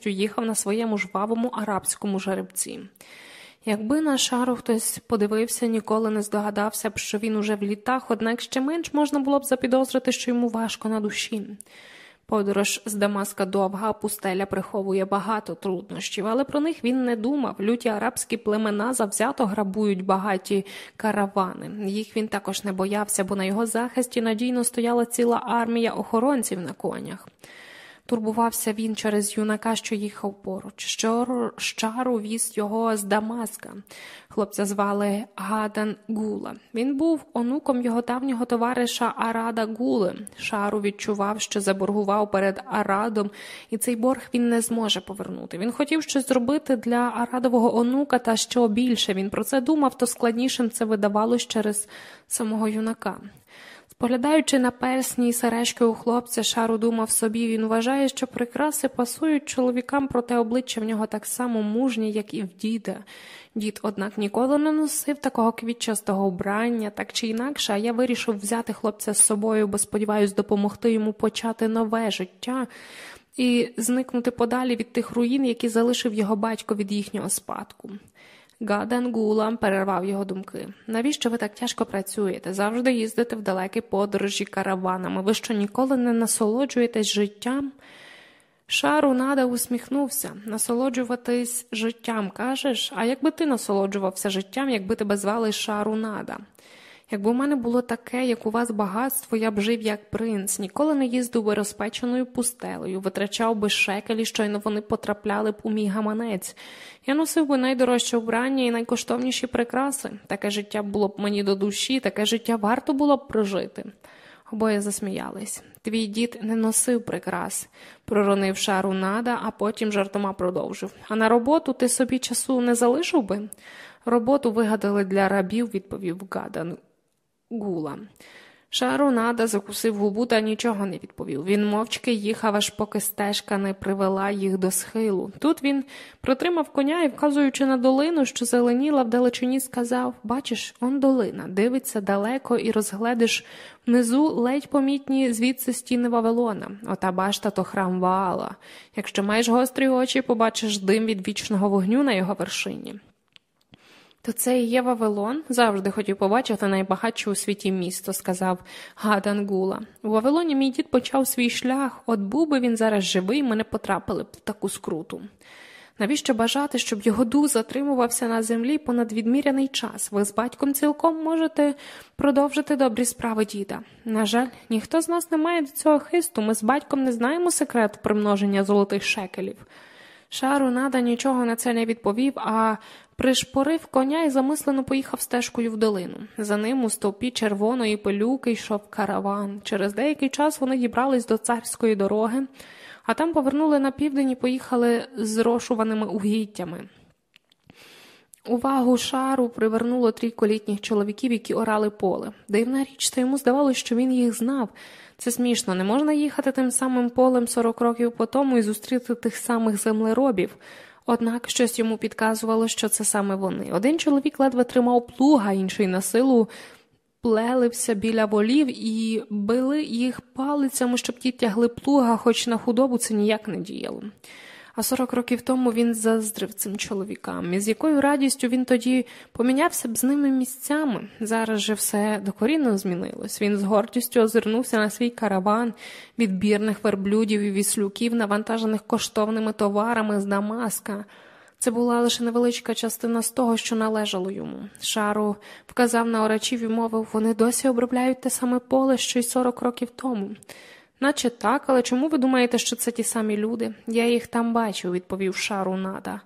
гордістю їхав на своєму жвавому арабському жеребці. Якби на шару хтось подивився, ніколи не здогадався б, що він уже в літах, однак ще менш можна було б запідозрити, що йому важко на душі. Подорож з Дамаска до Авга пустеля приховує багато труднощів, але про них він не думав. Люті арабські племена завзято грабують багаті каравани. Їх він також не боявся, бо на його захисті надійно стояла ціла армія охоронців на конях. Турбувався він через юнака, що їхав поруч. Що щару віз його з Дамаска. Хлопця звали Гадан Гула. Він був онуком його давнього товариша Арада Гули. Шару відчував, що заборгував перед Арадом, і цей борг він не зможе повернути. Він хотів щось зробити для Арадового онука, та що більше він про це думав, то складнішим це видавалось через самого юнака. Поглядаючи на персні і сережки у хлопця, шару думав собі, він вважає, що прикраси пасують чоловікам, проте обличчя в нього так само мужні, як і в діда. Дід, однак, ніколи не носив такого квітчастого вбрання, так чи інакше, а я вирішив взяти хлопця з собою, бо сподіваюся допомогти йому почати нове життя і зникнути подалі від тих руїн, які залишив його батько від їхнього спадку. Гаден Гулам перервав його думки. Навіщо ви так тяжко працюєте? Завжди їздите в далекі подорожі караванами. Ви що ніколи не насолоджуєтесь життям? Шару нада усміхнувся. Насолоджуватись життям, кажеш? А якби ти насолоджувався життям, якби тебе звали Шару Нада? Якби у мене було таке, як у вас багатство, я б жив як принц, ніколи не їздив би розпеченою пустелею, витрачав би шекелі, щойно вони потрапляли б у мій гаманець. Я носив би найдорожче вбрання і найкоштовніші прикраси. Таке життя було б мені до душі, таке життя варто було б прожити. Обоє засміялись. Твій дід не носив прикрас, проронив шару нада, а потім жартома продовжив. А на роботу ти собі часу не залишив би? Роботу вигадали для рабів, відповів Гадан гула. Шарунада закусив губу та нічого не відповів. Він мовчки їхав, аж поки стежка не привела їх до схилу. Тут він протримав коня і, вказуючи на долину, що зеленіла вдалечині, сказав Бачиш, он долина, дивиться далеко і розгледиш внизу ледь помітні звідси стіни Вавилона. Ота башта то храм Ваала. Якщо маєш гострі очі, побачиш дим від вічного вогню на його вершині. То це і є Вавилон? Завжди хотів побачити найбагатше у світі місто, сказав Гадан Гула. У Вавилоні мій дід почав свій шлях, от був би він зараз живий, ми не потрапили б в таку скруту. Навіщо бажати, щоб його дух затримувався на землі понад відміряний час? Ви з батьком цілком можете продовжити добрі справи діда. На жаль, ніхто з нас не має до цього хисту, ми з батьком не знаємо секрет примноження золотих шекелів. Шару нада нічого на це не відповів, а пришпорив коня і замислено поїхав стежкою в долину. За ним у стовпі червоної пилюки йшов караван. Через деякий час вони дібрались до царської дороги, а там повернули на південь і поїхали з рошуваними угіддями. Увагу шару привернуло трійко літніх чоловіків, які орали поле. Дивна річ, та йому здавалося, що він їх знав. Це смішно, не можна їхати тим самим полем 40 років по тому і зустріти тих самих землеробів. Однак щось йому підказувало, що це саме вони. Один чоловік ледве тримав плуга, інший на силу плелився біля волів і били їх палицями, щоб ті тягли плуга, хоч на худобу це ніяк не діяло. А сорок років тому він заздрив цим чоловікам, і з якою радістю він тоді помінявся б з ними місцями. Зараз же все докорінно змінилось. Він з гордістю озирнувся на свій караван відбірних верблюдів і віслюків, навантажених коштовними товарами з Дамаска. Це була лише невеличка частина з того, що належало йому. Шару вказав на орачів і мовив, вони досі обробляють те саме поле, що й сорок років тому. Наче так, але чому ви думаєте, що це ті самі люди? Я їх там бачив, відповів шару нада.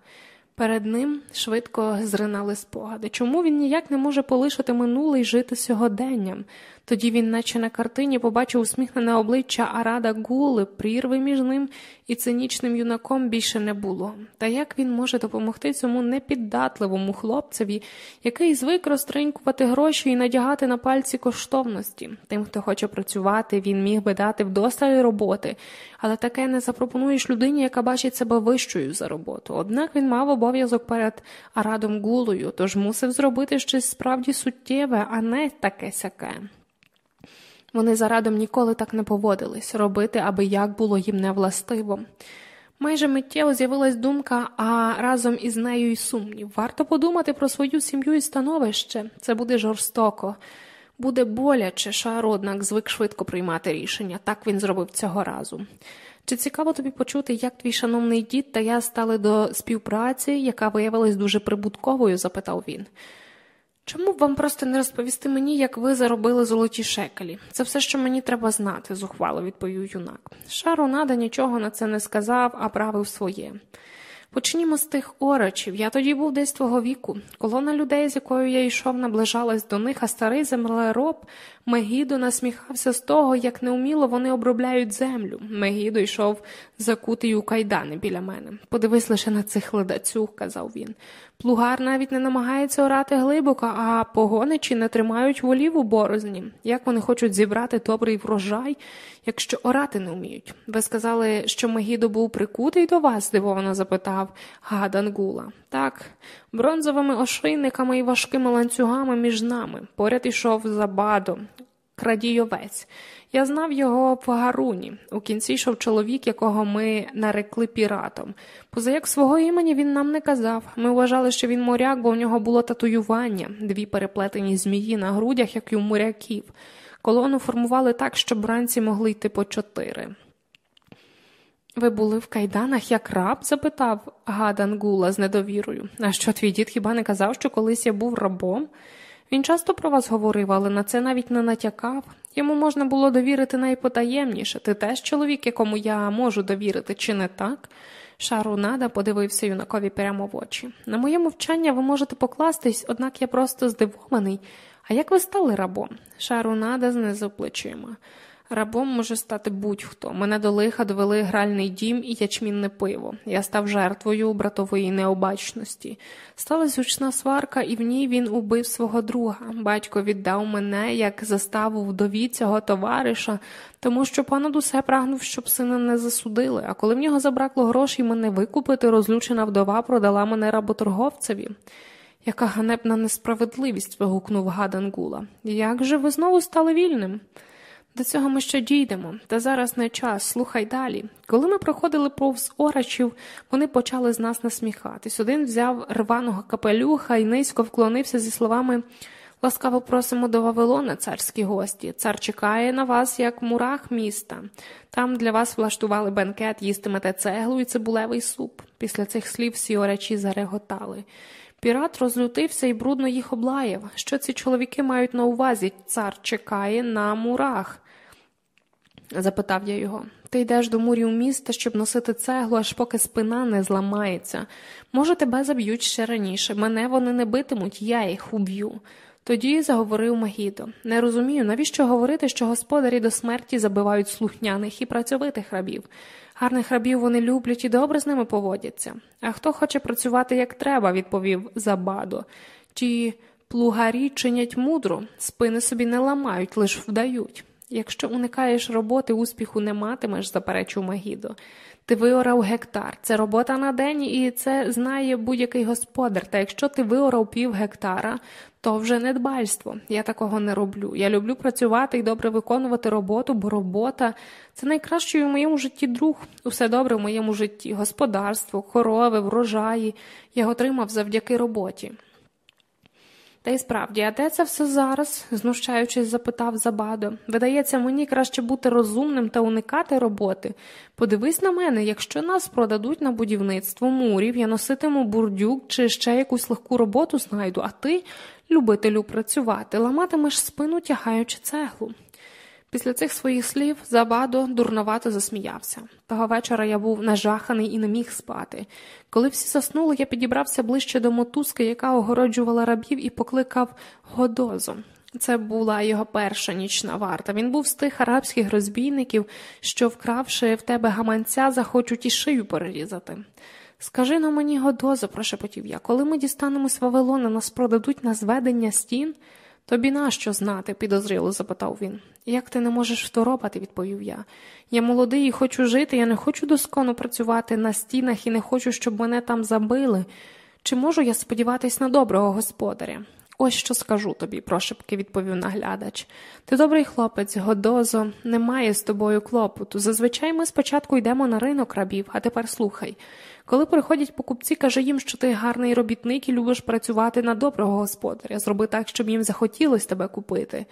Перед ним швидко зринали спогади. Чому він ніяк не може полишити минуле і жити сьогоденням? Тоді він, наче на картині, побачив усміхнене обличчя Арада Гули, прірви між ним і цинічним юнаком більше не було. Та як він може допомогти цьому непіддатливому хлопцеві, який звик розтринькувати гроші і надягати на пальці коштовності? Тим, хто хоче працювати, він міг би дати вдосталь роботи, але таке не запропонуєш людині, яка бачить себе вищою за роботу. Однак він мав обов'язок перед Арадом Гулою, тож мусив зробити щось справді суттєве, а не таке сяке. Вони за радом ніколи так не поводились робити, аби як було їм не властиво. Майже миттєво з'явилась думка, а разом із нею й сумнів. Варто подумати про свою сім'ю і становище. Це буде жорстоко, буде боляче, шар, однак звик швидко приймати рішення. Так він зробив цього разу. Чи цікаво тобі почути, як твій шановний дід та я стали до співпраці, яка виявилась дуже прибутковою? запитав він. Чому б вам просто не розповісти мені, як ви заробили золоті шекелі? Це все, що мені треба знати, зухвало відповів юнак. Шару нада нічого на це не сказав, а правив своє. Почнімо з тих орочів. Я тоді був десь твого віку. Колона людей, з якою я йшов, наближалась до них, а старий землероб Мегідо насміхався з того, як неуміло вони обробляють землю. Мегідо йшов закутий у кайдани біля мене. Подивись лише на цих ледацюг, казав він. Плугар навіть не намагається орати глибоко, а погоничі не тримають волів у борозні. Як вони хочуть зібрати добрий врожай, якщо орати не вміють? Ви сказали, що Мегідо був прикутий до вас? здивовано запитав Гадангула. Так, бронзовими ошийниками і важкими ланцюгами між нами. Поряд ішов Забадо, крадійовець. Я знав його в Гаруні. У кінці йшов чоловік, якого ми нарекли піратом. Поза як свого імені він нам не казав. Ми вважали, що він моряк, бо у нього було татуювання, дві переплетені змії на грудях, як і у моряків. Колону формували так, щоб бранці могли йти по чотири. Ви були в кайданах як раб? запитав Гадан Гула з недовірою. А що твій дід хіба не казав, що колись я був рабом? Він часто про вас говорив, але на це навіть не натякав. Йому можна було довірити найпотаємніше. Ти теж чоловік, якому я можу довірити, чи не так? Шарунада подивився юнакові прямо в очі. На моє мовчання ви можете покластись, однак я просто здивований. А як ви стали рабом? Шарунада знизив плечима. Рабом може стати будь-хто. Мене до лиха довели гральний дім і ячмінне пиво. Я став жертвою братової необачності. Сталася гучна сварка, і в ній він убив свого друга. Батько віддав мене як заставу вдові цього товариша, тому що понад усе прагнув, щоб сина не засудили. А коли в нього забракло грошей мене викупити, розлючена вдова продала мене работорговцеві. Яка ганебна несправедливість. вигукнув Гадангула. Як же ви знову стали вільним? До цього ми ще дійдемо, та зараз не час, слухай далі. Коли ми проходили повз орачів, вони почали з нас насміхатись. Один взяв рваного капелюха і низько вклонився зі словами ласкаво просимо до Вавилона, царські гості. Цар чекає на вас, як мурах міста. Там для вас влаштували бенкет, їстимете цеглу і цибулевий суп. Після цих слів всі орачі зареготали. Пірат розлютився і брудно їх облаяв. Що ці чоловіки мають на увазі? Цар чекає на мурах запитав я його. Ти йдеш до мурів міста, щоб носити цеглу, аж поки спина не зламається. Може, тебе заб'ють ще раніше. Мене вони не битимуть, я їх уб'ю. Тоді заговорив Магідо. Не розумію, навіщо говорити, що господарі до смерті забивають слухняних і працьовитих рабів. Гарних рабів вони люблять і добре з ними поводяться. А хто хоче працювати як треба, відповів Забадо. Ті плугарі чинять мудро, спини собі не ламають, лиш вдають. Якщо уникаєш роботи, успіху не матимеш, заперечив Магідо. Ти виорав гектар. Це робота на день, і це знає будь-який господар. Та якщо ти виорав пів гектара, то вже недбальство. Я такого не роблю. Я люблю працювати і добре виконувати роботу, бо робота це найкращий у моєму житті друг. Усе добре в моєму житті, господарство, корови, врожаї. Я отримав завдяки роботі. Та й справді, а де це все зараз? знущаючись, запитав Забадо. Видається, мені краще бути розумним та уникати роботи. Подивись на мене, якщо нас продадуть на будівництво мурів, я носитиму бурдюк чи ще якусь легку роботу знайду, а ти, любителю працювати, ламатимеш спину, тягаючи цеглу. Після цих своїх слів Забадо дурновато засміявся. Того вечора я був нажаханий і не міг спати. Коли всі заснули, я підібрався ближче до мотузки, яка огороджувала рабів, і покликав Годозу. Це була його перша нічна варта. Він був з тих арабських розбійників, що, вкравши в тебе гаманця, захочуть і шию перерізати. Скажи на мені, Годозо, прошепотів я, коли ми дістанемось Вавилона, нас продадуть на зведення стін. Тобі нащо знати? підозріло запитав він. Як ти не можеш второпати, відповів я. Я молодий і хочу жити, я не хочу доскону працювати на стінах і не хочу, щоб мене там забили. Чи можу я сподіватись на доброго господаря? Ось що скажу тобі, прошепки відповів наглядач. Ти добрий хлопець, Годозо, немає з тобою клопоту. Зазвичай ми спочатку йдемо на ринок рабів, а тепер слухай. Коли приходять покупці, каже їм, що ти гарний робітник і любиш працювати на доброго господаря. Зроби так, щоб їм захотілося тебе купити.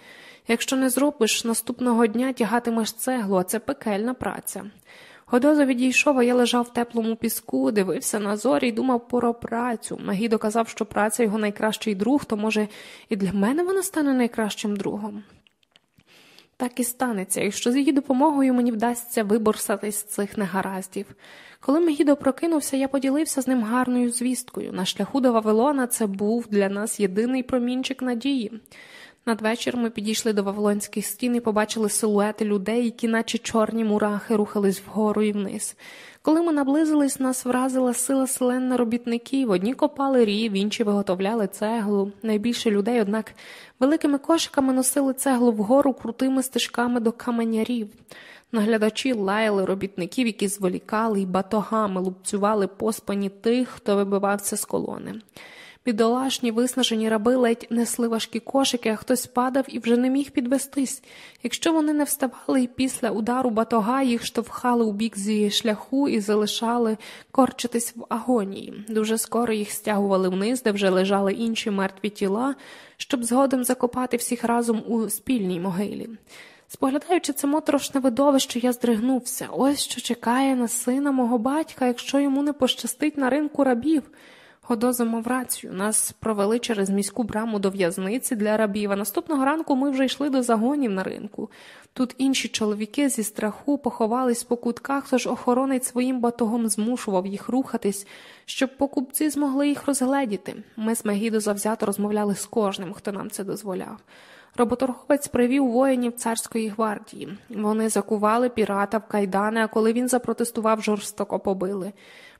Якщо не зробиш, наступного дня тягатимеш цеглу, а це пекельна праця. Годозо відійшов, а я лежав в теплому піску, дивився на зорі і думав про працю. Магідо казав, що праця його найкращий друг, то, може, і для мене вона стане найкращим другом. Так і станеться, якщо з її допомогою мені вдасться виборсатись з цих негараздів. Коли Мегідо прокинувся, я поділився з ним гарною звісткою. На шляху до Вавилона це був для нас єдиний промінчик надії. Надвечір ми підійшли до Вавилонських стін і побачили силуети людей, які, наче чорні мурахи, рухались вгору і вниз. Коли ми наблизились, нас вразила сила селен робітників. Одні копали рів, інші виготовляли цеглу. Найбільше людей, однак, великими кошиками носили цеглу вгору крутими стежками до каменярів. Наглядачі лаяли робітників, які зволікали і батогами лупцювали поспані тих, хто вибивався з колони. Бідолашні, виснажені раби ледь несли важкі кошики, а хтось падав і вже не міг підвестись. Якщо вони не вставали і після удару батога їх штовхали у бік зі шляху і залишали корчитись в агонії. Дуже скоро їх стягували вниз, де вже лежали інші мертві тіла, щоб згодом закопати всіх разом у спільній могилі. Споглядаючи це моторошне видовище, я здригнувся. Ось що чекає на сина мого батька, якщо йому не пощастить на ринку рабів. Годоза мав рацію. Нас провели через міську браму до в'язниці для рабів. а Наступного ранку ми вже йшли до загонів на ринку. Тут інші чоловіки зі страху поховались по кутках, тож охоронець своїм батогом змушував їх рухатись, щоб покупці змогли їх розгледіти. Ми з Мегідо завзято розмовляли з кожним, хто нам це дозволяв. Роботорговець привів воїнів царської гвардії. Вони закували пірата в кайдани, а коли він запротестував, жорстоко побили.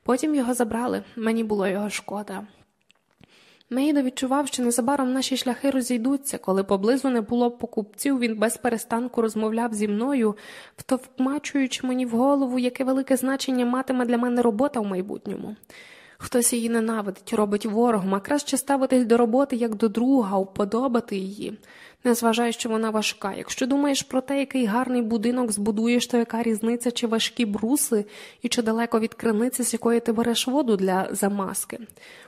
Потім його забрали, мені було його шкода. Мейдо відчував, що незабаром наші шляхи розійдуться. Коли поблизу не було покупців, він без перестанку розмовляв зі мною, втовкмачуючи мені в голову, яке велике значення матиме для мене робота в майбутньому. Хтось її ненавидить, робить ворогом, а краще ставитись до роботи як до друга, уподобати її. Не зважай, що вона важка. Якщо думаєш про те, який гарний будинок збудуєш, то яка різниця, чи важкі бруси, і чи далеко від криниці, з якої ти береш воду для замазки.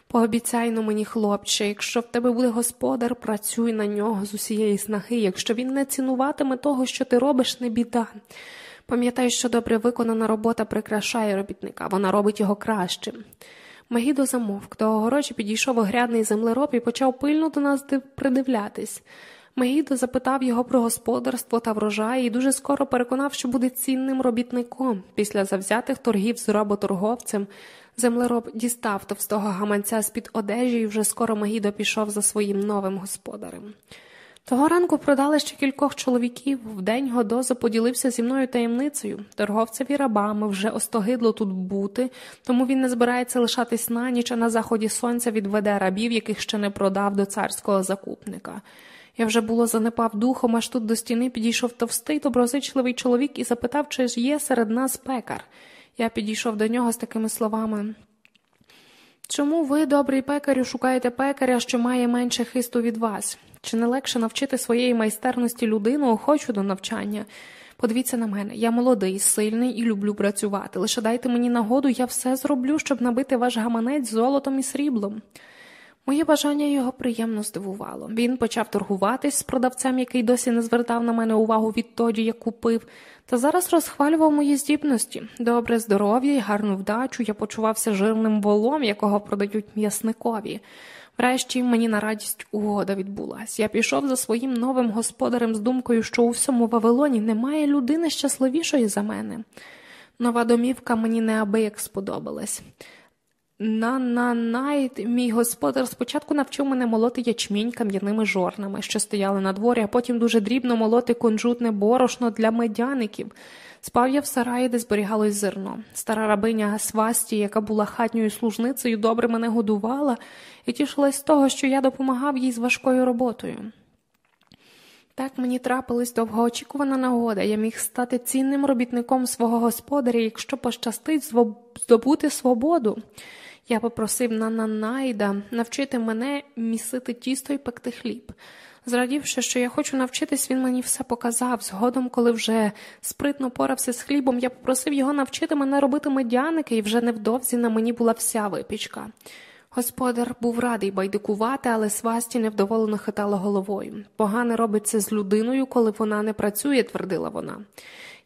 Пообіцяй но мені, хлопче, якщо в тебе буде господар, працюй на нього з усієї снаги. Якщо він не цінуватиме того, що ти робиш, не біда. Пам'ятай, що добре виконана робота прикрашає робітника, вона робить його кращим. Магідо замовк, до огорожі підійшов огрядний землероб і почав пильно до нас придивлятись. Мегідо запитав його про господарство та врожай і дуже скоро переконав, що буде цінним робітником. Після завзятих торгів з работорговцем землероб дістав товстого гаманця з під одежі, і вже скоро Мегідо пішов за своїм новим господарем. Того ранку продали ще кількох чоловіків. Вдень Годоза поділився зі мною таємницею. Торговцеві рабами вже остогидло тут бути, тому він не збирається лишатись на ніч, а на заході сонця відведе рабів, яких ще не продав до царського закупника. Я вже було занепав духом, аж тут до стіни підійшов товстий, доброзичливий чоловік і запитав, чи ж є серед нас пекар. Я підійшов до нього з такими словами. Чому ви, добрий пекарю, шукаєте пекаря, що має менше хисту від вас? Чи не легше навчити своєї майстерності людину, охочу до навчання? Подивіться на мене, я молодий, сильний і люблю працювати. Лише дайте мені нагоду, я все зроблю, щоб набити ваш гаманець золотом і сріблом. Моє бажання його приємно здивувало. Він почав торгуватись з продавцем, який досі не звертав на мене увагу відтоді, як купив, та зараз розхвалював мої здібності. Добре здоров'я і гарну вдачу я почувався жирним волом, якого продають м'ясникові. Врешті мені на радість угода відбулась. Я пішов за своїм новим господарем з думкою, що у всьому Вавилоні немає людини щасливішої за мене. Нова домівка мені неабияк сподобалась. На на найт мій господар спочатку навчив мене молоти ячмінь кам'яними жорнами, що стояли на дворі, а потім дуже дрібно молоти кунжутне борошно для медяників. Спав я в сараї, де зберігалось зерно. Стара рабиня Свасті, яка була хатньою служницею, добре мене годувала і тішилась з того, що я допомагав їй з важкою роботою. Так мені трапилась довгоочікувана нагода, я міг стати цінним робітником свого господаря, якщо пощастить здобути свободу. Я попросив Нананайда навчити мене місити тісто і пекти хліб. Зрадівши, що я хочу навчитись, він мені все показав. Згодом, коли вже спритно порався з хлібом, я попросив його навчити мене робити медяники, і вже невдовзі на мені була вся випічка. Господар був радий байдикувати, але свасті невдоволено хитала головою. Погане робиться з людиною, коли вона не працює, твердила вона.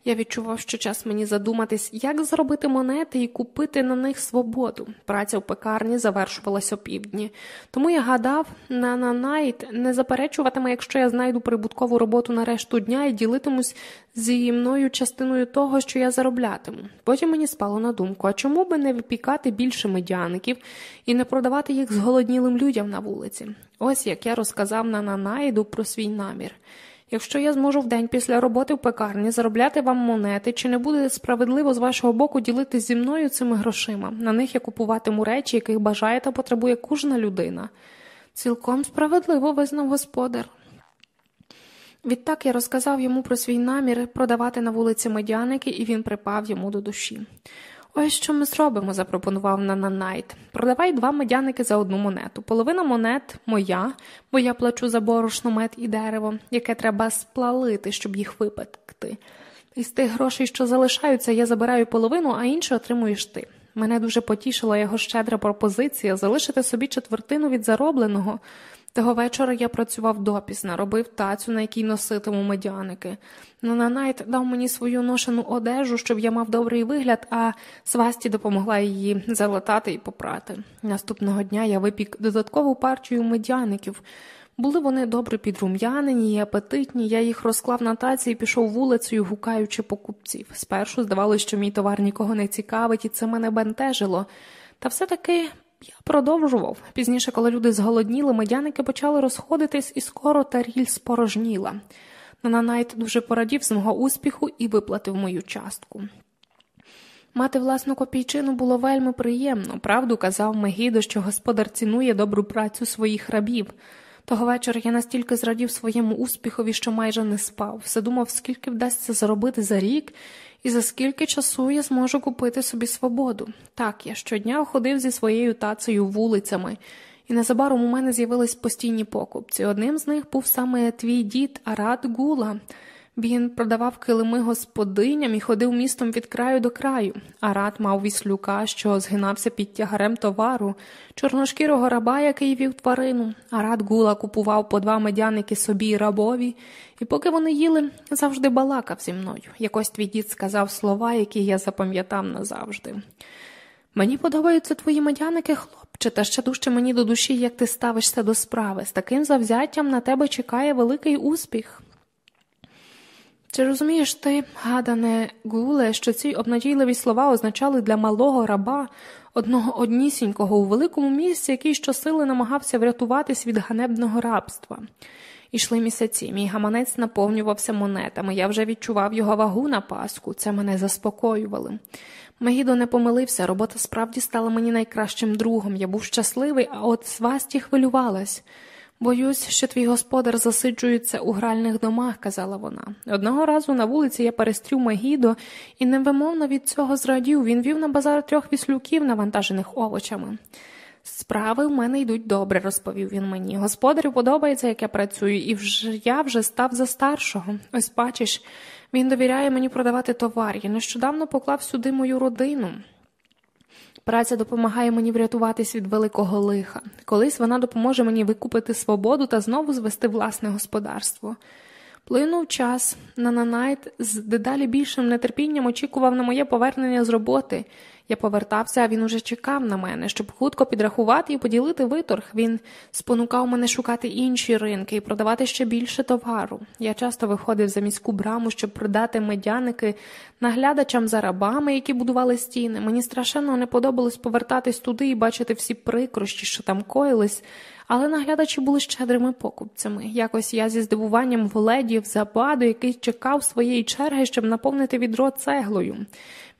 Я відчував, що час мені задуматись, як зробити монети і купити на них свободу. Праця в пекарні завершувалась опівдні. Тому я гадав, Нана-Наїд не заперечуватиме, якщо я знайду прибуткову роботу на решту дня і ділитимусь зі мною частиною того, що я зароблятиму. Потім мені спало на думку, а чому би не випікати більше медяників і не продавати їх зголоднілим людям на вулиці? Ось як я розказав Нана-Наїду про свій намір. Якщо я зможу вдень після роботи в пекарні заробляти вам монети, чи не буде справедливо з вашого боку ділитися зі мною цими грошима? На них я купуватиму речі, яких бажає та потребує кожна людина. Цілком справедливо визнав господар. Відтак я розказав йому про свій намір продавати на вулиці медяники, і він припав йому до душі. Ось що ми зробимо, запропонував Нанайт. Продавай два медяники за одну монету. Половина монет моя, бо я плачу за борошно мед і дерево, яке треба сплалити, щоб їх випекти. Із тих грошей, що залишаються, я забираю половину, а інше отримуєш ти. Мене дуже потішила його щедра пропозиція залишити собі четвертину від заробленого. Того вечора я працював допізна, робив тацю, на якій носитиму медяники. Нанайт дав мені свою ношену одежу, щоб я мав добрий вигляд, а свасті допомогла її залатати і попрати. Наступного дня я випік додаткову партію медяників. Були вони добре підрум'янені і апетитні, я їх розклав на таці і пішов вулицею, гукаючи покупців. Спершу здавалося, що мій товар нікого не цікавить, і це мене бентежило. Та все-таки я продовжував. Пізніше, коли люди зголодніли, медяники почали розходитись, і скоро таріль спорожніла. Нанайт дуже порадів з мого успіху і виплатив мою частку. Мати власну копійчину було вельми приємно. Правду казав Мегідо, що господар цінує добру працю своїх рабів. Того вечора я настільки зрадів своєму успіхові, що майже не спав. Все думав, скільки вдасться заробити за рік, і за скільки часу я зможу купити собі свободу. Так, я щодня ходив зі своєю тацею вулицями, і незабаром у мене з'явились постійні покупці. Одним з них був саме твій дід Арат Гула. Він продавав килими господиням і ходив містом від краю до краю. Арат мав віслюка, що згинався під тягарем товару, чорношкірого раба, який вів тварину. Арат Гула купував по два медяники собі й рабові, і поки вони їли, завжди балакав зі мною. Якось твій дід сказав слова, які я запам'ятав назавжди. Мені подобаються твої медяники, хлопче, та ще дужче мені до душі, як ти ставишся до справи. З таким завзяттям на тебе чекає великий успіх. Чи розумієш ти, гадане Гуле, що ці обнадійливі слова означали для малого раба, одного однісінького у великому місці, який щосили намагався врятуватись від ганебного рабства? Ішли місяці, мій гаманець наповнювався монетами, я вже відчував його вагу на паску, це мене заспокоювало. Мегідо не помилився, робота справді стала мені найкращим другом. Я був щасливий, а от свасті хвилювалась. Боюсь, що твій господар засиджується у гральних домах, казала вона. Одного разу на вулиці я перестрів Мегідо і невимовно від цього зрадів. Він вів на базар трьох віслюків, навантажених овочами. Справи в мене йдуть добре, розповів він мені. Господарю подобається, як я працюю, і вже я вже став за старшого. Ось бачиш, він довіряє мені продавати товар. Я нещодавно поклав сюди мою родину. Праця допомагає мені врятуватись від великого лиха. Колись вона допоможе мені викупити свободу та знову звести власне господарство. Плинув час, Нананайт з дедалі більшим нетерпінням очікував на моє повернення з роботи. Я повертався, а він уже чекав на мене, щоб хутко підрахувати і поділити виторг. Він спонукав мене шукати інші ринки і продавати ще більше товару. Я часто виходив за міську браму, щоб продати медяники наглядачам за рабами, які будували стіни. Мені страшенно не подобалось повертатись туди і бачити всі прикрощі, що там коїлись. Але наглядачі були щедрими покупцями. Якось я зі здивуванням вледів западу, який чекав своєї черги, щоб наповнити відро цеглою.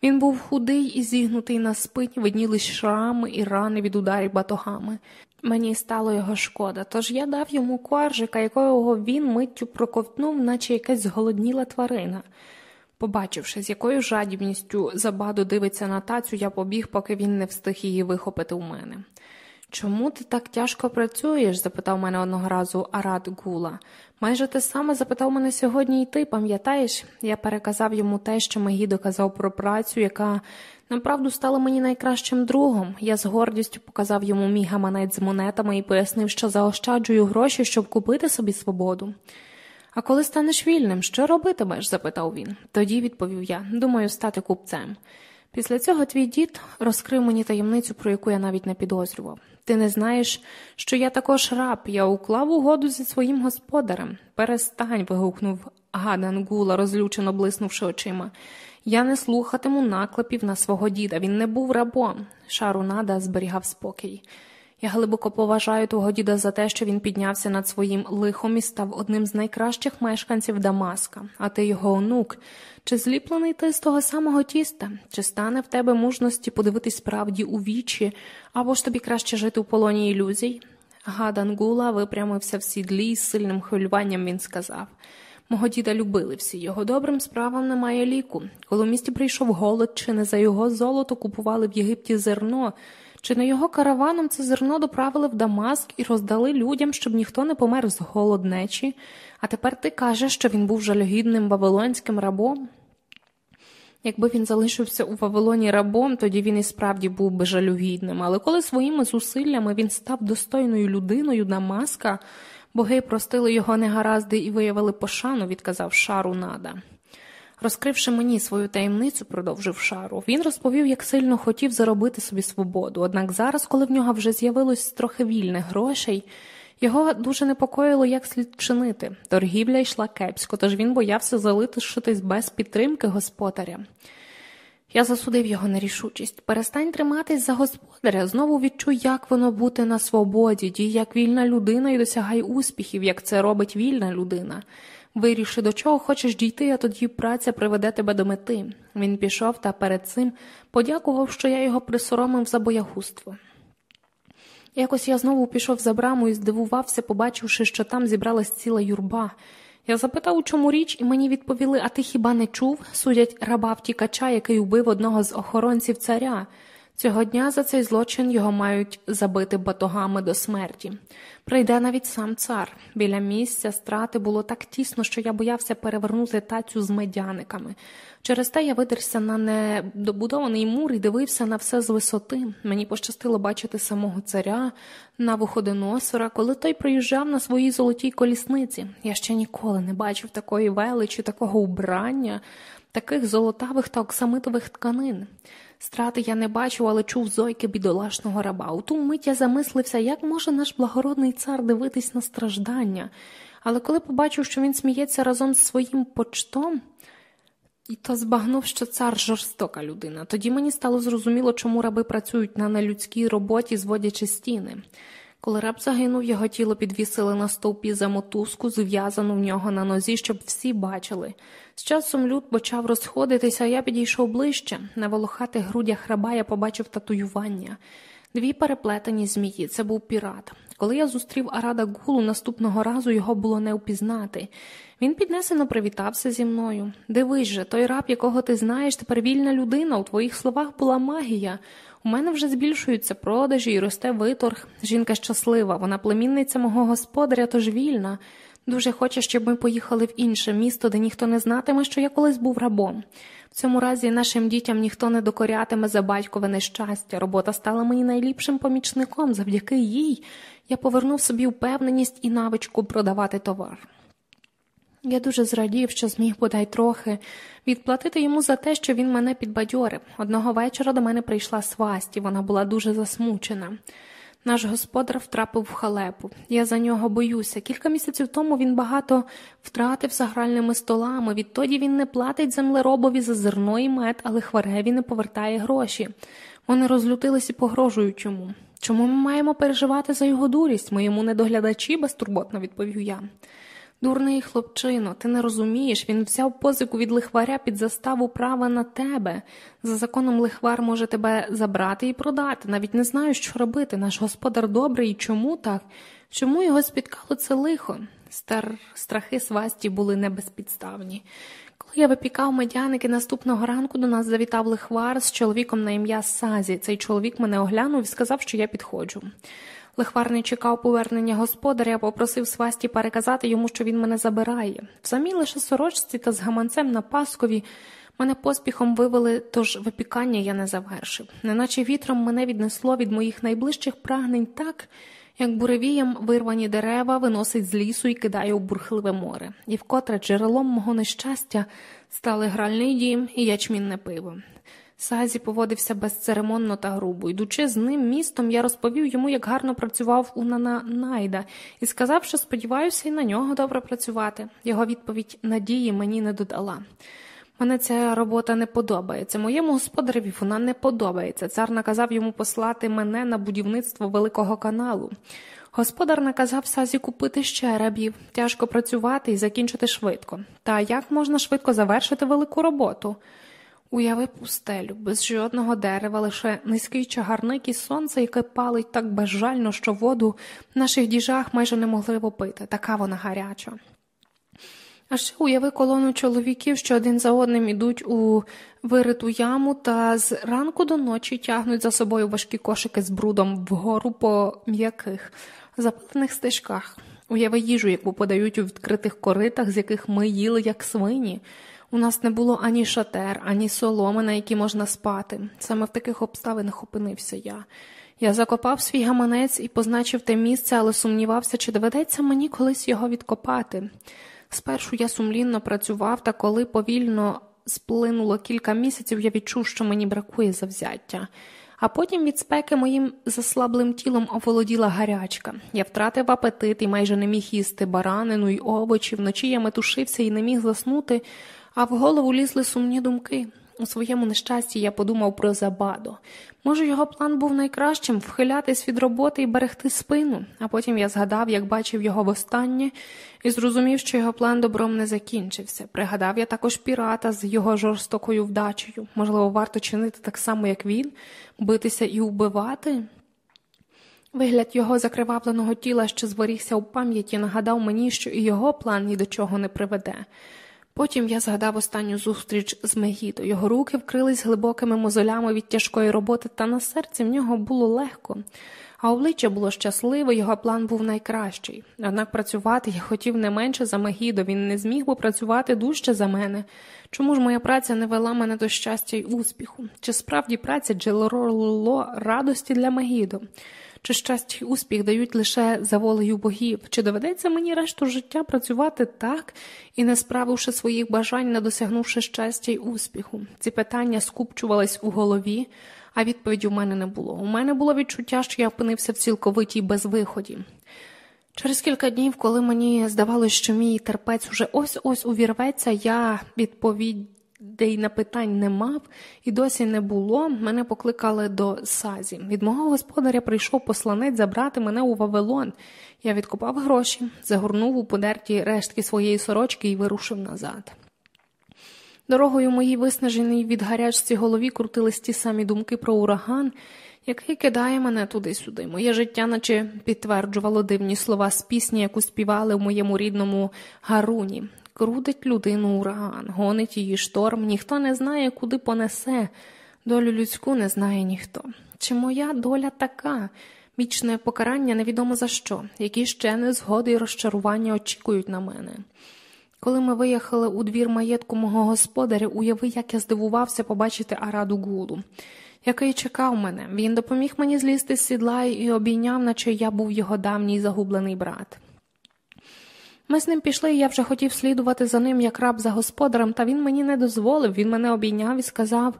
Він був худий і зігнутий на спині, виднілись шрами і рани від ударів батогами. Мені стало його шкода, тож я дав йому коржика, якого він миттю проковтнув, наче якась зголодніла тварина. Побачивши, з якою жадібністю забаду дивиться на тацю, я побіг, поки він не встиг її вихопити у мене. Чому ти так тяжко працюєш? запитав мене одного разу Арат Гула. Майже те саме запитав мене сьогодні і ти, пам'ятаєш? Я переказав йому те, що Мегі доказав про працю, яка направду стала мені найкращим другом. Я з гордістю показав йому мій гаманець з монетами і пояснив, що заощаджую гроші, щоб купити собі свободу. А коли станеш вільним, що робитимеш? запитав він. Тоді відповів я думаю, стати купцем. Після цього твій дід розкрив мені таємницю, про яку я навіть не підозрював. Ти не знаєш, що я також раб, я уклав угоду зі своїм господарем. Перестань. вигукнув Гадан Гула, розлючено блиснувши очима. Я не слухатиму наклепів на свого діда. Він не був рабом. Шарунада зберігав спокій. Я глибоко поважаю твого діда за те, що він піднявся над своїм лихом і став одним з найкращих мешканців Дамаска, а ти його онук. Чи зліплений ти з того самого тіста? Чи стане в тебе мужності подивитись правді у вічі, або ж тобі краще жити у полоні ілюзій? Гадангула випрямився в сідлі і з сильним хвилюванням він сказав. Мого діда любили всі, його добрим справам немає ліку. Коли в місті прийшов голод, чи не за його золото купували в Єгипті зерно, чи не його караваном це зерно доправили в Дамаск і роздали людям, щоб ніхто не помер з голоднечі, а тепер ти кажеш, що він був жалюгідним вавилонським рабом? Якби він залишився у Вавилоні рабом, тоді він і справді був би жалюгідним, але коли своїми зусиллями він став достойною людиною Дамаска, боги простили його негаразди і виявили пошану, відказав Шару Нада. Розкривши мені свою таємницю, продовжив шару, він розповів, як сильно хотів заробити собі свободу. Однак зараз, коли в нього вже з'явилось трохи вільних грошей, його дуже непокоїло, як слід чинити. Торгівля йшла кепсько, тож він боявся залишитись без підтримки господаря. Я засудив його нерішучість. Перестань триматись за господаря, знову відчуй, як воно бути на свободі, дій як вільна людина і досягай успіхів, як це робить вільна людина. Виріши, до чого хочеш дійти, а тоді праця приведе тебе до мети. Він пішов та перед цим подякував, що я його присоромив за боягузтво. Якось я знову пішов за браму і здивувався, побачивши, що там зібралась ціла юрба. Я запитав, у чому річ, і мені відповіли: а ти хіба не чув? Судять раба втікача, який убив одного з охоронців царя. Цього дня за цей злочин його мають забити батогами до смерті. Прийде навіть сам цар. Біля місця страти було так тісно, що я боявся перевернути тацю з медяниками. Через те я видерся на недобудований мур і дивився на все з висоти. Мені пощастило бачити самого царя на виходоносора, коли той приїжджав на своїй золотій колісниці. Я ще ніколи не бачив такої величі, такого убрання, таких золотавих та оксамитових тканин. Страти я не бачу, але чув зойки бідолашного раба. У ту мить я замислився, як може наш благородний цар дивитись на страждання. Але коли побачив, що він сміється разом з своїм почтом, і то збагнув, що цар жорстока людина. Тоді мені стало зрозуміло, чому раби працюють на нелюдській роботі, зводячи стіни. Коли раб загинув, його тіло підвісили на стовпі за мотузку, зв'язану в нього на нозі, щоб всі бачили. З часом люд почав розходитися, а я підійшов ближче. На волохатих грудях раба я побачив татуювання. Дві переплетені змії, це був пірат. Коли я зустрів Арада Гулу, наступного разу його було не впізнати. Він піднесено привітався зі мною. Дивись же, той раб, якого ти знаєш, тепер вільна людина. У твоїх словах була магія. У мене вже збільшуються продажі і росте виторг. Жінка щаслива, вона племінниця мого господаря, тож вільна. Дуже хоче, щоб ми поїхали в інше місто, де ніхто не знатиме, що я колись був рабом. В цьому разі нашим дітям ніхто не докорятиме за батькове нещастя. Робота стала мені найліпшим помічником. Завдяки їй я повернув собі впевненість і навичку продавати товар. Я дуже зрадів, що зміг бодай трохи відплатити йому за те, що він мене підбадьорив. Одного вечора до мене прийшла свасті, вона була дуже засмучена. Наш господар втрапив в халепу. Я за нього боюся. Кілька місяців тому він багато втратив за гральними столами. Відтоді він не платить землеробові за зерно і мед, але хвареві не повертає гроші. Вони розлютились і погрожують йому. Чому ми маємо переживати за його дурість? Ми йому не доглядачі, безтурботно відповів я. Дурний хлопчино, ти не розумієш, він взяв позику від лихваря під заставу права на тебе. За законом лихвар може тебе забрати і продати. Навіть не знаю, що робити. Наш господар добрий і чому так? Чому його спіткало це лихо? Стар... Страхи свасті були небезпідставні. Коли я випікав медяники, наступного ранку до нас завітав лихвар з чоловіком на ім'я Сазі. Цей чоловік мене оглянув і сказав, що я підходжу. Лихвар не чекав повернення господаря, попросив свасті переказати йому, що він мене забирає. В самій лише сорочці та з гаманцем на Паскові мене поспіхом вивели, тож випікання я не завершив. Неначе вітром мене віднесло від моїх найближчих прагнень так, як буревієм вирвані дерева виносить з лісу і кидає у бурхливе море, і вкотре джерелом мого нещастя стали гральний дім і ячмінне пиво. Сазі поводився безцеремонно та грубо. Йдучи з ним містом, я розповів йому, як гарно працював у Нана Найда, і сказав, що сподіваюся, і на нього добре працювати. Його відповідь надії мені не додала. Мене ця робота не подобається. Моєму господареві вона не подобається. Цар наказав йому послати мене на будівництво великого каналу. Господар наказав Сазі купити ще рабів, тяжко працювати і закінчити швидко. Та як можна швидко завершити велику роботу? Уяви пустелю, без жодного дерева, лише низький чагарник і сонце, яке палить так безжально, що воду в наших діжах майже неможливо пити, така вона гаряча. А ще уяви колону чоловіків, що один за одним ідуть у вириту яму та з ранку до ночі тягнуть за собою важкі кошики з брудом вгору по м'яких, запалених стежках. Уяви їжу, яку подають у відкритих коритах, з яких ми їли, як свині. У нас не було ані шатер, ані соломи, на які можна спати. Саме в таких обставинах опинився я. Я закопав свій гаманець і позначив те місце, але сумнівався, чи доведеться мені колись його відкопати. Спершу я сумлінно працював, та коли повільно сплинуло кілька місяців, я відчув, що мені бракує завзяття. А потім від спеки моїм заслаблим тілом оволоділа гарячка. Я втратив апетит і майже не міг їсти баранину й овочі. Вночі я метушився і не міг заснути, а в голову лізли сумні думки. У своєму нещасті я подумав про Забадо. Може, його план був найкращим вхилятись від роботи і берегти спину, а потім я згадав, як бачив його востаннє, і зрозумів, що його план добром не закінчився. Пригадав я також пірата з його жорстокою вдачею. Можливо, варто чинити так само, як він, битися і вбивати. Вигляд його закривавленого тіла, що зворігся у пам'яті, нагадав мені, що і його план ні до чого не приведе. Потім я згадав останню зустріч з Мегідо. Його руки вкрились глибокими мозолями від тяжкої роботи, та на серці в нього було легко, а обличчя було щасливе, його план був найкращий. Однак працювати я хотів не менше за Мегідо, він не зміг би працювати дужче за мене. Чому ж моя праця не вела мене до щастя й успіху? Чи справді праця джерело радості для Мегідо? Чи щастя й успіх дають лише за волею богів? Чи доведеться мені решту життя працювати так і не справивши своїх бажань, не досягнувши щастя й успіху? Ці питання скупчувались у голові, а відповіді у мене не було. У мене було відчуття, що я опинився в цілковитій безвиході. Через кілька днів, коли мені здавалося, що мій терпець уже ось ось увірветься, я відповідь де й на питань не мав, і досі не було, мене покликали до Сазі. Від мого господаря прийшов посланець забрати мене у Вавилон. Я відкопав гроші, загорнув у подерті рештки своєї сорочки і вирушив назад. Дорогою моїй виснаженій від гарячці голові крутились ті самі думки про ураган, який кидає мене туди-сюди. Моє життя, наче підтверджувало дивні слова з пісні, яку співали в моєму рідному Гаруні. Крутить людину ураган, гонить її шторм, ніхто не знає, куди понесе. Долю людську не знає ніхто. Чи моя доля така? Вічне покарання невідомо за що, які ще незгоди і розчарування очікують на мене. Коли ми виїхали у двір маєтку мого господаря, уяви, як я здивувався побачити Араду Гулу, який чекав мене. Він допоміг мені злізти з сідла і обійняв, наче я був його давній загублений брат. Ми з ним пішли, і я вже хотів слідувати за ним як раб за господарем, та він мені не дозволив, він мене обійняв і сказав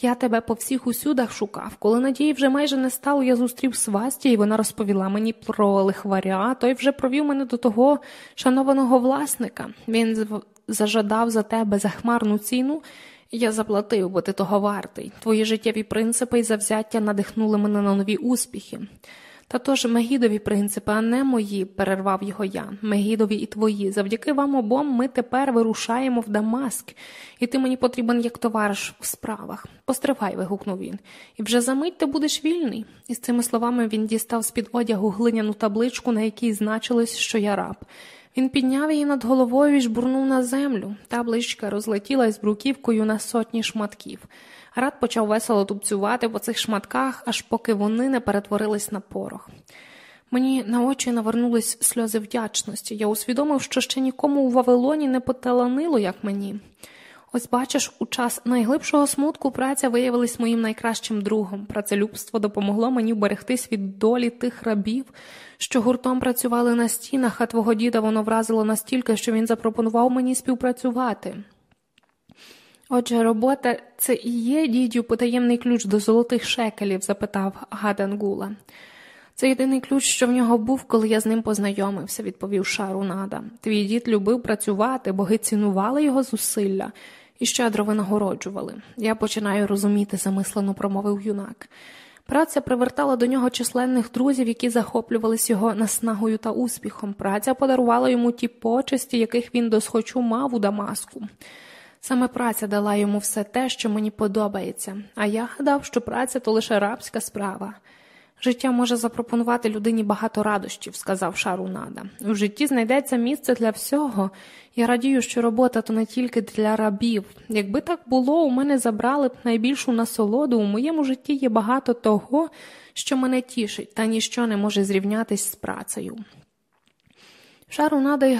я тебе по всіх усюдах шукав. Коли надії вже майже не стало, я зустрів свасті, і вона розповіла мені про лихваря, той вже провів мене до того шанованого власника. Він зажадав за тебе захмарну ціну, я заплатив, бо ти того вартий. Твої життєві принципи і завзяття надихнули мене на нові успіхи. Та тож Мегідові принципи, а не мої, перервав його я. Мегідові і твої. Завдяки вам обом ми тепер вирушаємо в Дамаск, і ти мені потрібен як товариш в справах. Постривай, вигукнув він. І вже за мить ти будеш вільний. І з цими словами він дістав з під одягу глиняну табличку, на якій значилось, що я раб. Він підняв її над головою і жбурнув на землю. Табличка розлетілась бруківкою на сотні шматків. Рад почав весело тупцювати по цих шматках, аж поки вони не перетворились на порох. Мені на очі навернулись сльози вдячності. Я усвідомив, що ще нікому у Вавилоні не поталанило, як мені. Ось бачиш, у час найглибшого смутку праця виявилась моїм найкращим другом. Працелюбство допомогло мені вберегтись від долі тих рабів, що гуртом працювали на стінах, а твого діда воно вразило настільки, що він запропонував мені співпрацювати. Отже, робота це і є дідю потаємний ключ до золотих шекелів? запитав Гадан Гула. Це єдиний ключ, що в нього був, коли я з ним познайомився, відповів Шарунада. Твій дід любив працювати, боги цінували його зусилля і щедро винагороджували. Я починаю розуміти, замислено промовив юнак. Праця привертала до нього численних друзів, які захоплювались його наснагою та успіхом. Праця подарувала йому ті почесті, яких він досхочу мав у Дамаску. Саме праця дала йому все те, що мені подобається, а я гадав, що праця то лише рабська справа. Життя може запропонувати людині багато радощів, сказав Шарунада. У житті знайдеться місце для всього. Я радію, що робота то не тільки для рабів. Якби так було, у мене забрали б найбільшу насолоду. У моєму житті є багато того, що мене тішить, та ніщо не може зрівнятись з працею. Шарунада й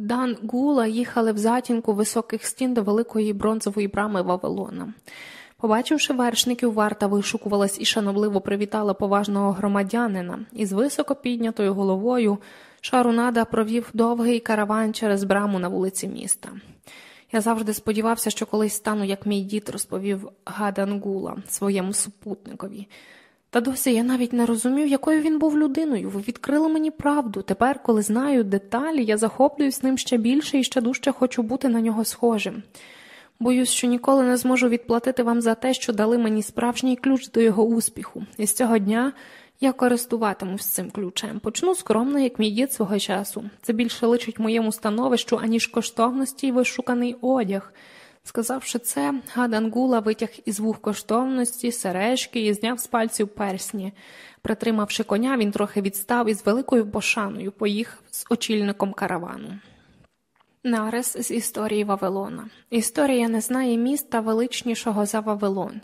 Дан Гула їхали в затінку високих стін до великої бронзової брами Вавилона. Побачивши вершників, варта вишукувалась і шанобливо привітала поважного громадянина, і з високо піднятою головою Шарунада провів довгий караван через браму на вулиці міста. Я завжди сподівався, що колись стану, як мій дід, розповів Гадангула своєму супутникові. Та досі я навіть не розумів, якою він був людиною. Ви відкрили мені правду. Тепер, коли знаю деталі, я захоплююсь ним ще більше і ще дужче хочу бути на нього схожим. Боюсь, що ніколи не зможу відплатити вам за те, що дали мені справжній ключ до його успіху, і з цього дня я користуватимусь цим ключем. Почну скромно, як мій дід свого часу. Це більше личить моєму становищу, аніж коштовності й вишуканий одяг. Сказавши це, Гадангула витяг із вух коштовності, сережки і зняв з пальців персні. Притримавши коня, він трохи відстав і з великою пошаною поїхав з очільником каравану. Нарис з історії Вавилона. Історія не знає міста величнішого за Вавилон.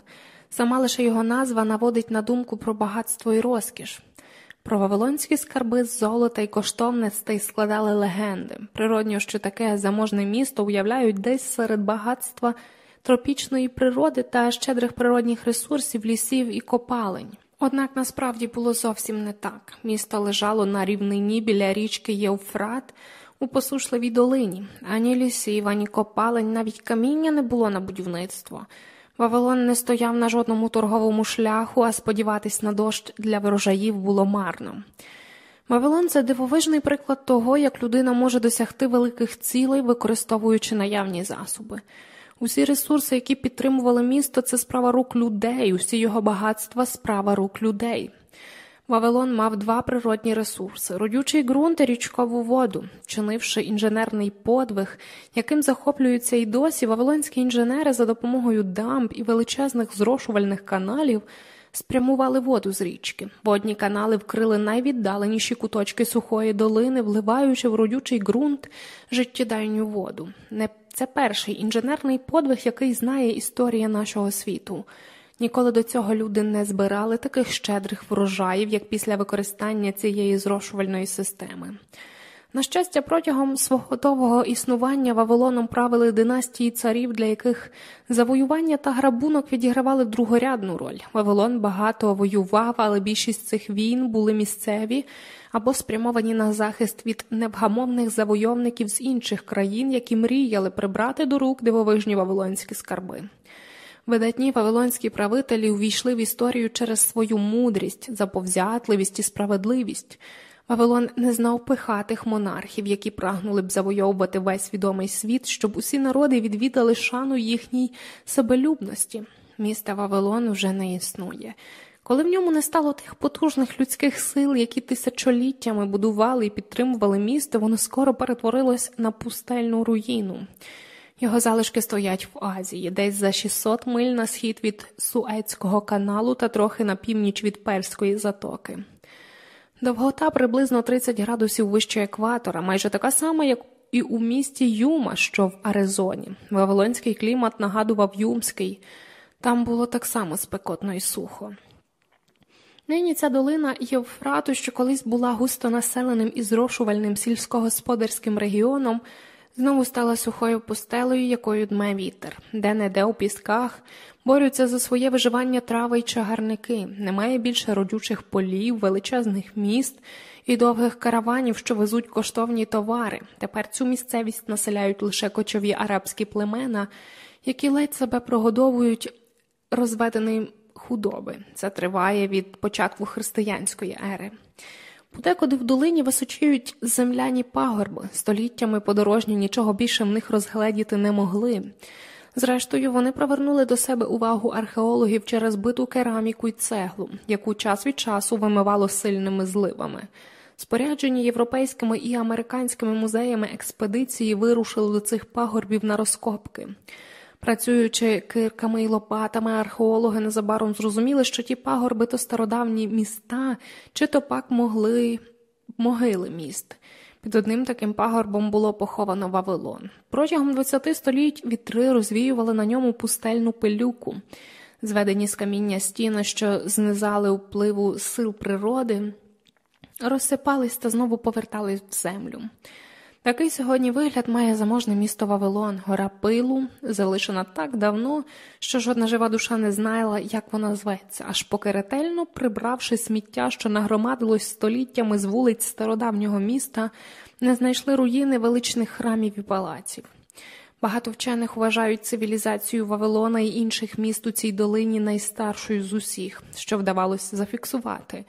Сама лише його назва наводить на думку про багатство і розкіш. Про вавилонські скарби з золота й коштовностей складали легенди. Природньо, що таке заможне місто уявляють десь серед багатства тропічної природи та щедрих природних ресурсів, лісів і копалень. Однак насправді було зовсім не так. Місто лежало на рівнині біля річки Євфрат у посушливій долині, ані лісів, ані копалень, навіть каміння не було на будівництво. Вавилон не стояв на жодному торговому шляху, а сподіватись на дощ для врожаїв було марно. Вавилон це дивовижний приклад того, як людина може досягти великих цілей, використовуючи наявні засоби. Усі ресурси, які підтримували місто, це справа рук людей, усі його багатства справа рук людей. Вавилон мав два природні ресурси родючий ґрунт і річкову воду, чинивши інженерний подвиг, яким захоплюються і досі вавилонські інженери за допомогою дамб і величезних зрошувальних каналів спрямували воду з річки. Водні канали вкрили найвіддаленіші куточки сухої долини, вливаючи в родючий ґрунт життєдайню воду. Не це перший інженерний подвиг, який знає історія нашого світу. Ніколи до цього люди не збирали таких щедрих врожаїв, як після використання цієї зрошувальної системи. На щастя, протягом свого довгого існування Вавилоном правили династії царів, для яких завоювання та грабунок відігравали другорядну роль. Вавилон багато воював, але більшість цих війн були місцеві або спрямовані на захист від невгамовних завойовників з інших країн, які мріяли прибрати до рук дивовижні вавилонські скарби. Видатні вавилонські правителі увійшли в історію через свою мудрість, заповзятливість і справедливість. Вавилон не знав пихатих монархів, які прагнули б завойовувати весь відомий світ, щоб усі народи відвідали шану їхній себелюбності. Міста Вавилон вже не існує. Коли в ньому не стало тих потужних людських сил, які тисячоліттями будували і підтримували місто, воно скоро перетворилось на пустельну руїну. Його залишки стоять в Азії, десь за 600 миль на схід від Суецького каналу та трохи на північ від Перської затоки. Довгота приблизно 30 градусів вище екватора, майже така сама, як і у місті Юма, що в Аризоні. Вавилонський клімат нагадував Юмський, там було так само спекотно і сухо. Нині ця долина Євфрату, що колись була густо населеним і зрошувальним сільськогосподарським регіоном, знову стала сухою пустелею, якою дме вітер, де не де у пісках борються за своє виживання трави й чагарники, немає більше родючих полів, величезних міст і довгих караванів, що везуть коштовні товари. Тепер цю місцевість населяють лише кочові арабські племена, які ледь себе прогодовують розведеної худоби. Це триває від початку християнської ери. Подекуди в долині височують земляні пагорби, століттями подорожні нічого більше в них розгледіти не могли. Зрештою, вони привернули до себе увагу археологів через биту кераміку й цеглу, яку час від часу вимивало сильними зливами. Споряджені європейськими і американськими музеями експедиції вирушили до цих пагорбів на розкопки. Працюючи кирками і лопатами, археологи незабаром зрозуміли, що ті пагорби то стародавні міста, чи то пак могли могили міст. Під одним таким пагорбом було поховано Вавилон. Протягом 20 століть вітри розвіювали на ньому пустельну пилюку, зведені з каміння стіни, що знизали впливу сил природи, розсипались та знову повертались в землю. Такий сьогодні вигляд має заможне місто Вавилон, гора пилу, залишена так давно, що жодна жива душа не знала, як вона зветься, аж поки ретельно прибравши сміття, що нагромадилось століттями з вулиць стародавнього міста, не знайшли руїни величних храмів і палаців. Багато вчених вважають цивілізацію Вавилона і інших міст у цій долині найстаршою з усіх, що вдавалося зафіксувати.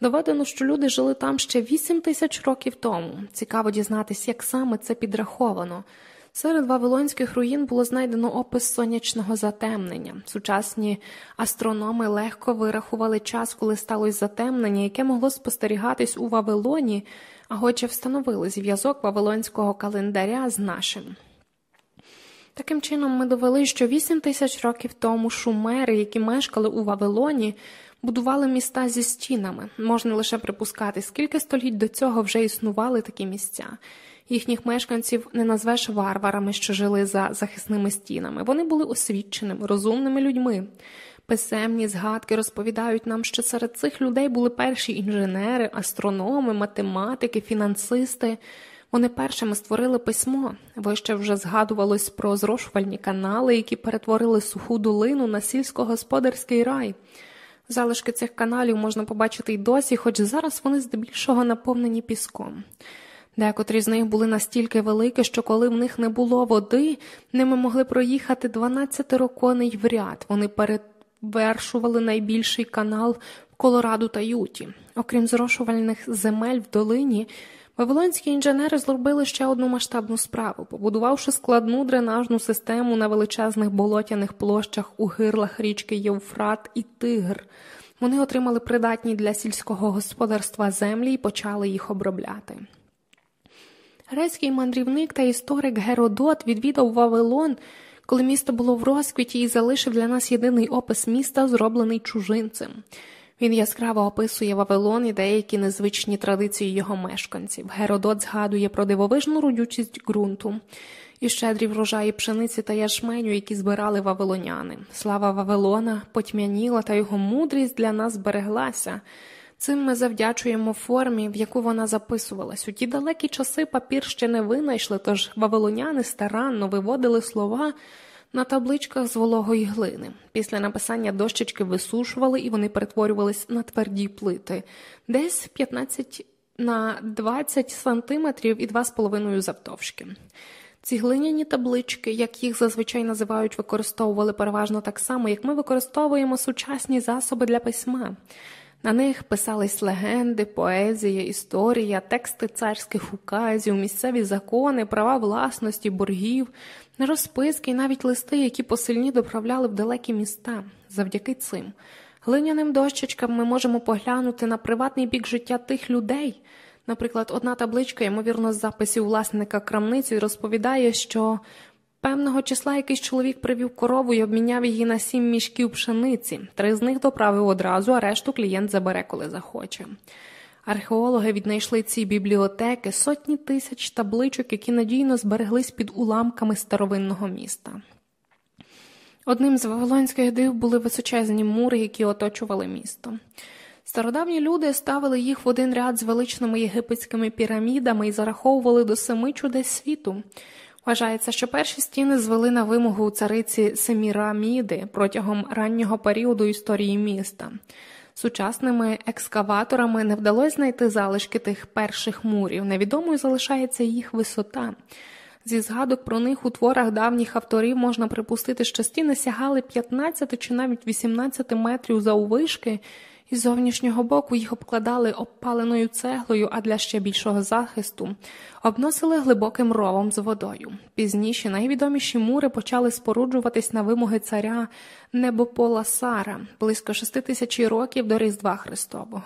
Доведено, що люди жили там ще вісім тисяч років тому. Цікаво дізнатися, як саме це підраховано. Серед вавилонських руїн було знайдено опис сонячного затемнення. Сучасні астрономи легко вирахували час, коли сталося затемнення, яке могло спостерігатись у Вавилоні, а хоча встановили зв'язок вавилонського календаря з нашим. Таким чином, ми довели, що вісім тисяч років тому шумери, які мешкали у Вавилоні, будували міста зі стінами. Можна лише припускати, скільки століть до цього вже існували такі місця. Їхніх мешканців не назвеш варварами, що жили за захисними стінами. Вони були освіченими, розумними людьми. Писемні згадки розповідають нам, що серед цих людей були перші інженери, астрономи, математики, фінансисти. Вони першими створили письмо. Вище вже згадувалось про зрошувальні канали, які перетворили суху долину на сільськогосподарський рай. Залишки цих каналів можна побачити й досі, хоч зараз вони здебільшого наповнені піском. Декотрі з них були настільки великі, що коли в них не було води, ними могли проїхати 12 коней в ряд. Вони перевершували найбільший канал в Колораду та Юті. Окрім зрошувальних земель в долині, Вавилонські інженери зробили ще одну масштабну справу, побудувавши складну дренажну систему на величезних болотяних площах у гирлах річки Євфрат і Тигр. Вони отримали придатні для сільського господарства землі і почали їх обробляти. Грецький мандрівник та історик Геродот відвідав Вавилон, коли місто було в розквіті і залишив для нас єдиний опис міста, зроблений чужинцем. Він яскраво описує Вавилон і деякі незвичні традиції його мешканців. Геродот згадує про дивовижну родючість ґрунту і щедрі врожаї пшениці та яшменю, які збирали вавилоняни. Слава Вавилона потьмяніла, та його мудрість для нас збереглася. Цим ми завдячуємо формі, в яку вона записувалась. У ті далекі часи папір ще не винайшли, тож вавилоняни старанно виводили слова на табличках з вологої глини. Після написання дощечки висушували і вони перетворювались на тверді плити, десь 15 на 20 сантиметрів і 2,5 завтовшки. Ці глиняні таблички, як їх зазвичай називають, використовували переважно так само, як ми використовуємо сучасні засоби для письма. На них писались легенди, поезія, історія, тексти царських указів, місцеві закони, права власності, боргів, розписки і навіть листи, які посильні доправляли в далекі міста. Завдяки цим глиняним дощечкам ми можемо поглянути на приватний бік життя тих людей. Наприклад, одна табличка, ймовірно, з записів власника крамниці розповідає, що певного числа якийсь чоловік привів корову і обміняв її на сім мішків пшениці. Три з них доправив одразу, а решту клієнт забере, коли захоче. Археологи віднайшли ці бібліотеки сотні тисяч табличок, які надійно збереглись під уламками старовинного міста. Одним з вавилонських див були височезні мури, які оточували місто. Стародавні люди ставили їх в один ряд з величними єгипетськими пірамідами і зараховували до семи чудес світу. Вважається, що перші стіни звели на вимогу цариці Семіраміди протягом раннього періоду історії міста. Сучасними екскаваторами не вдалося знайти залишки тих перших мурів, невідомою залишається їх висота. Зі згадок про них у творах давніх авторів можна припустити, що стіни сягали 15 чи навіть 18 метрів заввишки, і з зовнішнього боку їх обкладали обпаленою цеглою, а для ще більшого захисту обносили глибоким ровом з водою. Пізніше найвідоміші мури почали споруджуватись на вимоги царя Небопола Сара близько шести тисяч років до Різдва Христового.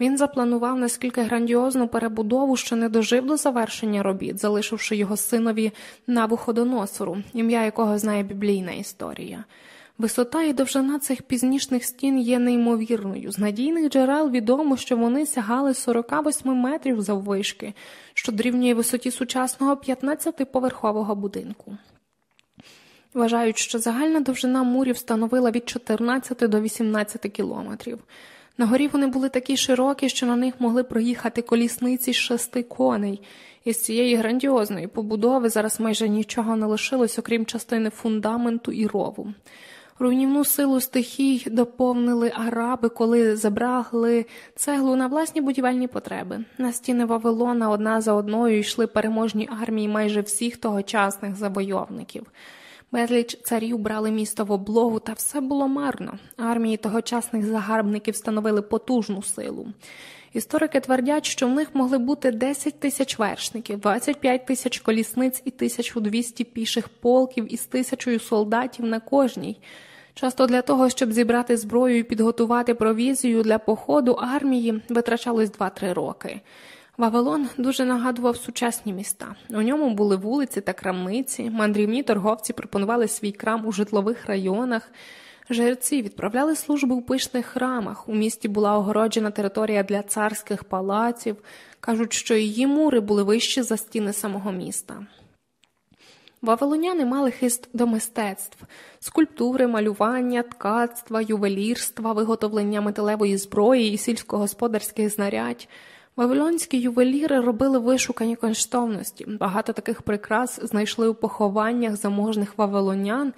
Він запланував наскільки грандіозну перебудову, що не дожив до завершення робіт, залишивши його синові Навуходоносору, ім'я якого знає біблійна історія. Висота і довжина цих пізнішних стін є неймовірною. З надійних джерел відомо, що вони сягали 48 метрів заввишки, що дорівнює висоті сучасного 15-поверхового будинку. Вважають, що загальна довжина мурів становила від 14 до 18 кілометрів. На горі вони були такі широкі, що на них могли проїхати колісниці з шести коней. Із цієї грандіозної побудови зараз майже нічого не лишилось, окрім частини фундаменту і рову. Руйнівну силу стихій доповнили араби, коли забрали цеглу на власні будівельні потреби. На стіни Вавилона одна за одною йшли переможні армії майже всіх тогочасних завойовників. Безліч царів брали місто в облогу, та все було марно. Армії тогочасних загарбників становили потужну силу. Історики твердять, що в них могли бути 10 тисяч вершників, 25 тисяч колісниць і 1200 піших полків із тисячою солдатів на кожній. Часто для того, щоб зібрати зброю і підготувати провізію для походу армії, витрачалось 2-3 роки. Вавилон дуже нагадував сучасні міста. У ньому були вулиці та крамниці, мандрівні торговці пропонували свій крам у житлових районах. Жерці відправляли служби у пишних храмах. У місті була огороджена територія для царських палаців. Кажуть, що її мури були вищі за стіни самого міста. Вавилоняни мали хист до мистецтв, скульптури, малювання, ткацтва, ювелірства, виготовлення металевої зброї і сільськогосподарських знарядь. Вавилонські ювеліри робили вишукані коштовності. Багато таких прикрас знайшли у похованнях заможних вавилонян,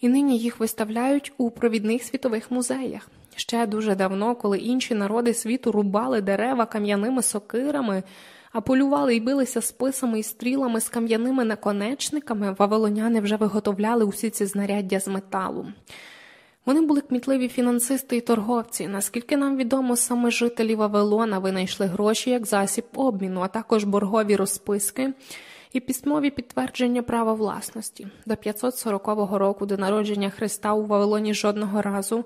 і нині їх виставляють у провідних світових музеях. Ще дуже давно, коли інші народи світу рубали дерева кам'яними сокирами, а полювали і билися списами і стрілами з кам'яними наконечниками, вавилоняни вже виготовляли усі ці знаряддя з металу. Вони були кмітливі фінансисти і торговці. Наскільки нам відомо, саме жителі Вавилона винайшли гроші як засіб обміну, а також боргові розписки і письмові підтвердження права власності. До 540 року до народження Христа у Вавилоні жодного разу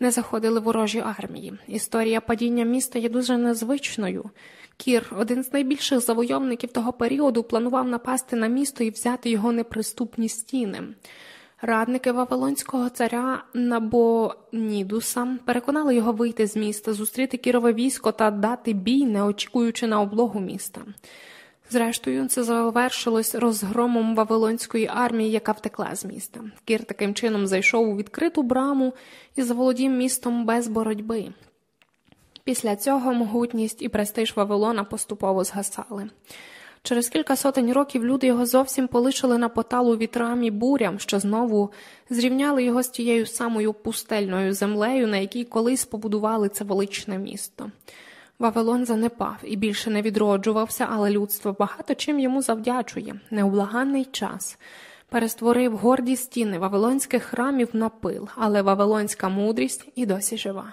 не заходили ворожі армії. Історія падіння міста є дуже незвичною. Кір, один з найбільших завойовників того періоду, планував напасти на місто і взяти його неприступні стіни. Радники Вавилонського царя Набонідуса переконали його вийти з міста, зустріти кірове військо та дати бій, не очікуючи на облогу міста. Зрештою, це завершилось розгромом Вавилонської армії, яка втекла з міста. Кір таким чином зайшов у відкриту браму і заволодів містом без боротьби. Після цього могутність і престиж Вавилона поступово згасали. Через кілька сотень років люди його зовсім полишили на поталу вітрам і бурям, що знову зрівняли його з тією самою пустельною землею, на якій колись побудували це величне місто. Вавилон занепав і більше не відроджувався, але людство багато чим йому завдячує неублаганний час. Перестворив горді стіни вавилонських храмів на пил, але вавилонська мудрість і досі жива.